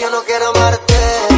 yo no quiero amarte.